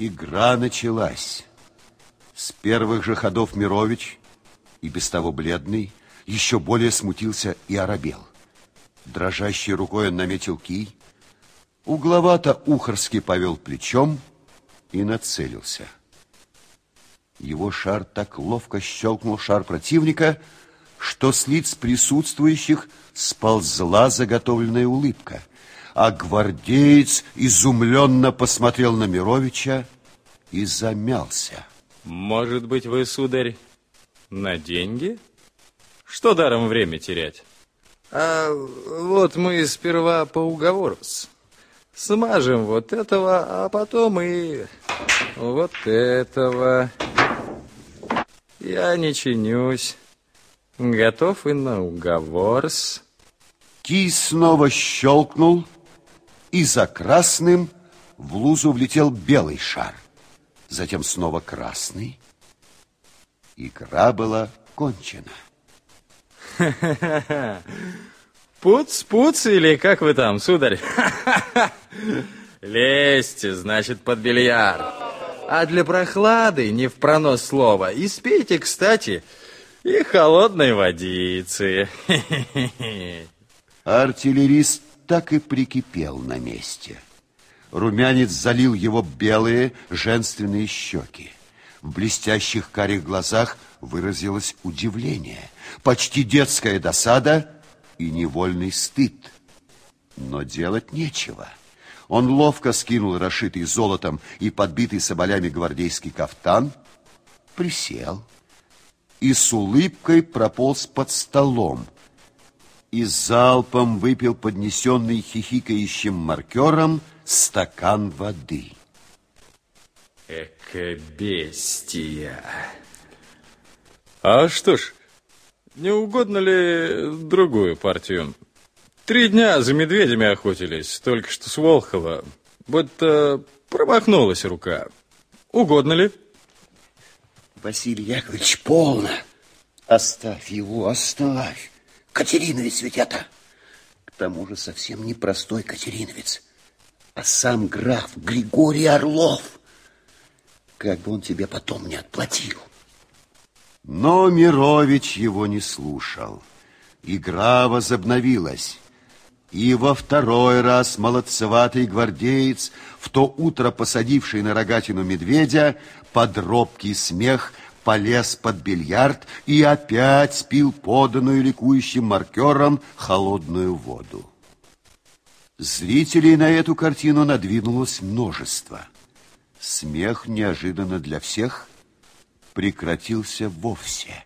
Игра началась. С первых же ходов Мирович, и без того бледный, еще более смутился и оробел. Дрожащей рукой он наметил кий, угловато ухорски повел плечом и нацелился. Его шар так ловко щелкнул шар противника, что с лиц присутствующих сползла заготовленная улыбка, а гвардеец изумленно посмотрел на Мировича и замялся. Может быть, вы, сударь, на деньги? Что даром время терять? А вот мы сперва по уговору -с. смажем вот этого, а потом и вот этого. Я не чинюсь. Готов и на уговор -с. Кий снова щелкнул, и за красным в лузу влетел белый шар. Затем снова красный. Игра была кончена. Пуц-пуц или как вы там, сударь? Лезьте, значит, под бильярд. А для прохлады, не в пронос слова, испейте, кстати, и холодной водицы. Артиллерист так и прикипел на месте. Румянец залил его белые женственные щеки. В блестящих карих глазах выразилось удивление, почти детская досада и невольный стыд. Но делать нечего. Он ловко скинул расшитый золотом и подбитый соболями гвардейский кафтан, присел и с улыбкой прополз под столом, и залпом выпил поднесенный хихикающим маркером стакан воды. Эка бестия. А что ж, не угодно ли другую партию? Три дня за медведями охотились, только что с Волхова. Будто промахнулась рука. Угодно ли? Василий Яковлевич, полно. Оставь его, оставь. Катериновец ведь это. К тому же совсем не простой Катериновец, а сам граф Григорий Орлов. Как бы он тебе потом не отплатил. Но Мирович его не слушал. Игра возобновилась. И во второй раз молодцеватый гвардеец, в то утро посадивший на рогатину медведя, под робкий смех полез под бильярд и опять спил поданную ликующим маркером холодную воду. Зрителей на эту картину надвинулось множество. Смех неожиданно для всех прекратился вовсе.